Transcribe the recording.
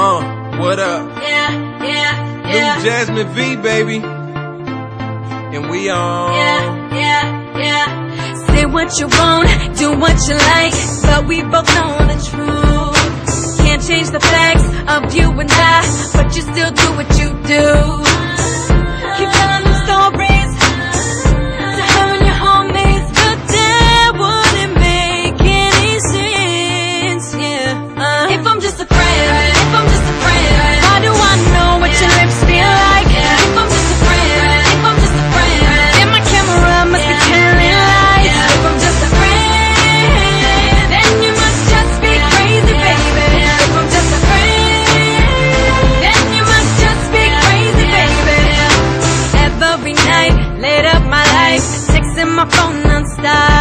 Uh, what up? Yeah, yeah, yeah. New Jasmine V, baby. And we on. Yeah, yeah, yeah. Say what you want, do what you like, but we both know the truth. Can't change the facts of you and I, but you still do what you do. in my phone non-stop